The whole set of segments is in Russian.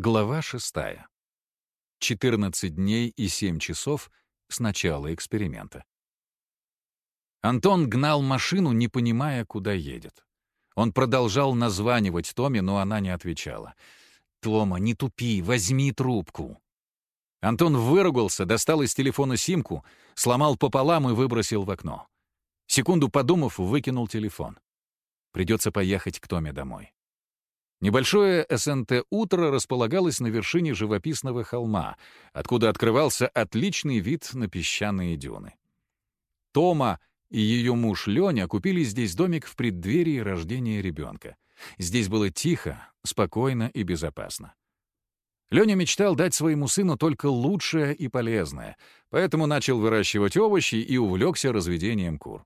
Глава шестая. 14 дней и 7 часов с начала эксперимента. Антон гнал машину, не понимая, куда едет. Он продолжал названивать Томе, но она не отвечала. «Тома, не тупи, возьми трубку». Антон выругался, достал из телефона симку, сломал пополам и выбросил в окно. Секунду подумав, выкинул телефон. Придется поехать к Томе домой. Небольшое СНТ «Утро» располагалось на вершине живописного холма, откуда открывался отличный вид на песчаные дюны. Тома и ее муж Леня купили здесь домик в преддверии рождения ребенка. Здесь было тихо, спокойно и безопасно. Леня мечтал дать своему сыну только лучшее и полезное, поэтому начал выращивать овощи и увлекся разведением кур.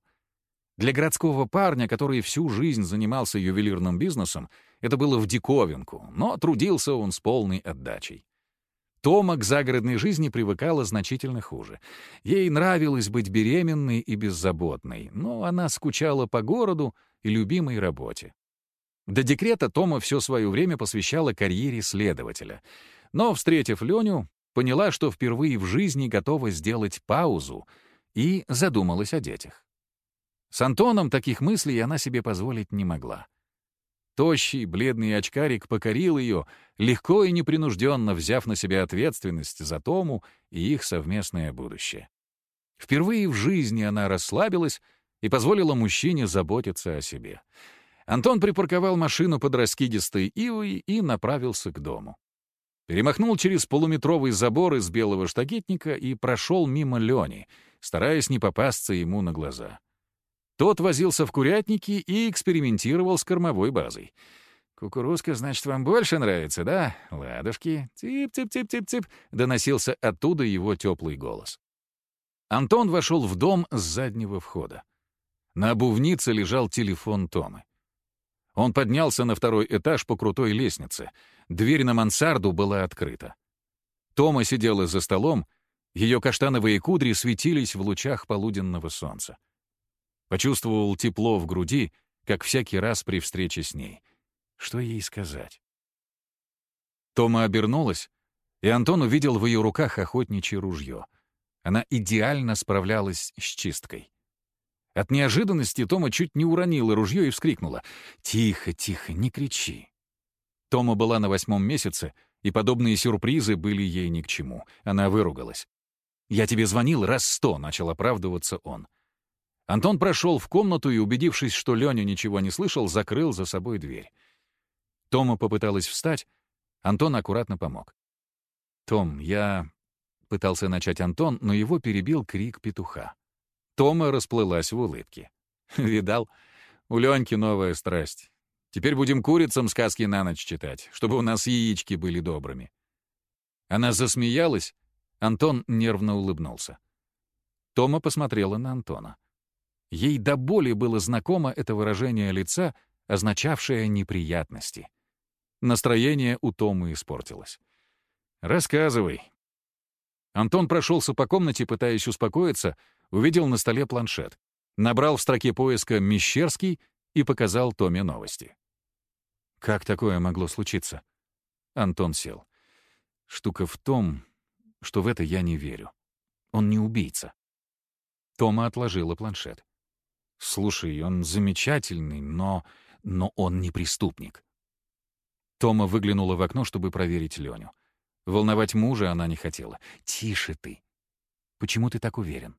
Для городского парня, который всю жизнь занимался ювелирным бизнесом, это было в диковинку, но трудился он с полной отдачей. Тома к загородной жизни привыкала значительно хуже. Ей нравилось быть беременной и беззаботной, но она скучала по городу и любимой работе. До декрета Тома все свое время посвящала карьере следователя. Но, встретив Леню, поняла, что впервые в жизни готова сделать паузу и задумалась о детях. С Антоном таких мыслей она себе позволить не могла. Тощий, бледный очкарик покорил ее, легко и непринужденно взяв на себя ответственность за Тому и их совместное будущее. Впервые в жизни она расслабилась и позволила мужчине заботиться о себе. Антон припарковал машину под раскидистой ивой и направился к дому. Перемахнул через полуметровый забор из белого штакетника и прошел мимо Лени, стараясь не попасться ему на глаза. Тот возился в курятнике и экспериментировал с кормовой базой. «Кукурузка, значит, вам больше нравится, да? Ладушки. Тип-тип-тип-тип-тип», — доносился оттуда его теплый голос. Антон вошел в дом с заднего входа. На обувнице лежал телефон Томы. Он поднялся на второй этаж по крутой лестнице. Дверь на мансарду была открыта. Тома сидела за столом, ее каштановые кудри светились в лучах полуденного солнца. Почувствовал тепло в груди, как всякий раз при встрече с ней. Что ей сказать? Тома обернулась, и Антон увидел в ее руках охотничье ружье. Она идеально справлялась с чисткой. От неожиданности Тома чуть не уронила ружье и вскрикнула. «Тихо, тихо, не кричи». Тома была на восьмом месяце, и подобные сюрпризы были ей ни к чему. Она выругалась. «Я тебе звонил раз сто», — начал оправдываться он. Антон прошел в комнату и, убедившись, что Леня ничего не слышал, закрыл за собой дверь. Тома попыталась встать, Антон аккуратно помог. «Том, я...» — пытался начать Антон, но его перебил крик петуха. Тома расплылась в улыбке. «Видал? У Леньки новая страсть. Теперь будем курицам сказки на ночь читать, чтобы у нас яички были добрыми». Она засмеялась, Антон нервно улыбнулся. Тома посмотрела на Антона. Ей до боли было знакомо это выражение лица, означавшее неприятности. Настроение у Томы испортилось. «Рассказывай». Антон прошелся по комнате, пытаясь успокоиться, увидел на столе планшет, набрал в строке поиска «Мещерский» и показал Томе новости. «Как такое могло случиться?» Антон сел. «Штука в том, что в это я не верю. Он не убийца». Тома отложила планшет. Слушай, он замечательный, но... но он не преступник. Тома выглянула в окно, чтобы проверить Леню. Волновать мужа она не хотела. «Тише ты! Почему ты так уверен?»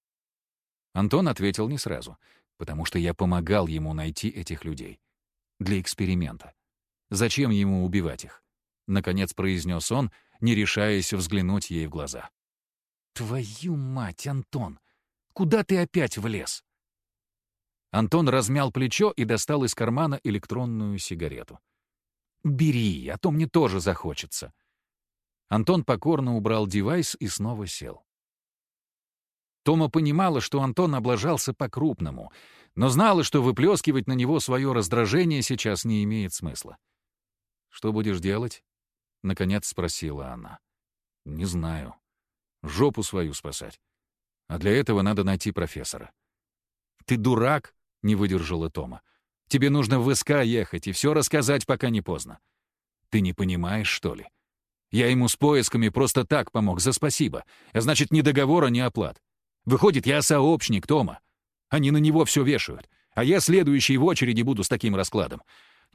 Антон ответил не сразу, потому что я помогал ему найти этих людей. Для эксперимента. Зачем ему убивать их? Наконец произнес он, не решаясь взглянуть ей в глаза. «Твою мать, Антон! Куда ты опять влез?» Антон размял плечо и достал из кармана электронную сигарету. «Бери, а то мне тоже захочется». Антон покорно убрал девайс и снова сел. Тома понимала, что Антон облажался по-крупному, но знала, что выплескивать на него свое раздражение сейчас не имеет смысла. «Что будешь делать?» — наконец спросила она. «Не знаю. Жопу свою спасать. А для этого надо найти профессора». «Ты дурак?» — не выдержала Тома. «Тебе нужно в ВСК ехать и все рассказать, пока не поздно. Ты не понимаешь, что ли? Я ему с поисками просто так помог, за спасибо. А значит, ни договора, ни оплат. Выходит, я сообщник Тома. Они на него все вешают. А я следующий в очереди буду с таким раскладом.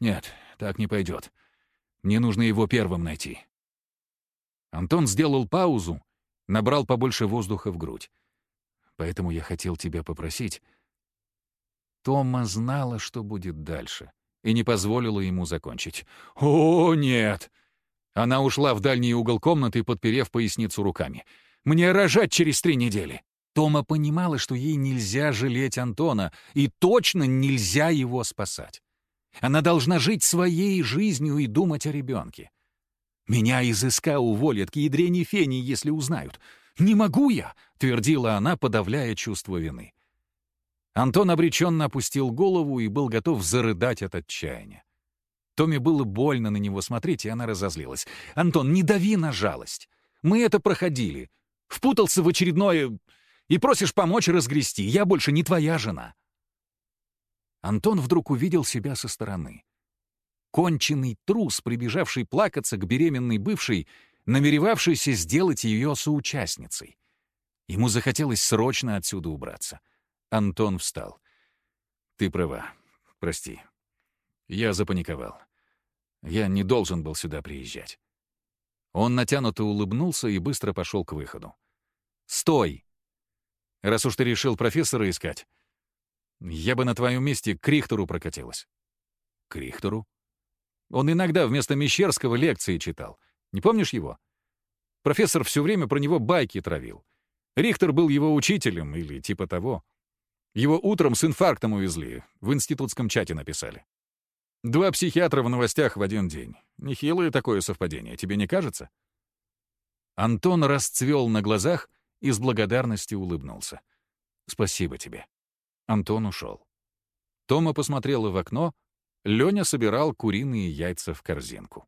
Нет, так не пойдет. Мне нужно его первым найти. Антон сделал паузу, набрал побольше воздуха в грудь. Поэтому я хотел тебя попросить. Тома знала, что будет дальше, и не позволила ему закончить. «О, нет!» Она ушла в дальний угол комнаты, подперев поясницу руками. «Мне рожать через три недели!» Тома понимала, что ей нельзя жалеть Антона, и точно нельзя его спасать. Она должна жить своей жизнью и думать о ребенке. Меня из СК уволят к ядрене фени, если узнают. «Не могу я!» — твердила она, подавляя чувство вины. Антон обреченно опустил голову и был готов зарыдать от отчаяния. Томе было больно на него смотреть, и она разозлилась. «Антон, не дави на жалость. Мы это проходили. Впутался в очередное... И просишь помочь разгрести. Я больше не твоя жена». Антон вдруг увидел себя со стороны. Конченый трус, прибежавший плакаться к беременной бывшей, намеревавшийся сделать ее соучастницей. Ему захотелось срочно отсюда убраться. Антон встал. «Ты права. Прости. Я запаниковал. Я не должен был сюда приезжать». Он натянуто улыбнулся и быстро пошел к выходу. «Стой! Раз уж ты решил профессора искать, я бы на твоем месте к Рихтеру прокатилась». «К Рихтеру?» Он иногда вместо Мещерского лекции читал. Не помнишь его? Профессор все время про него байки травил. Рихтер был его учителем или типа того. Его утром с инфарктом увезли, в институтском чате написали. Два психиатра в новостях в один день. Нехилое такое совпадение, тебе не кажется? Антон расцвел на глазах и с благодарностью улыбнулся. «Спасибо тебе». Антон ушел. Тома посмотрела в окно, Леня собирал куриные яйца в корзинку.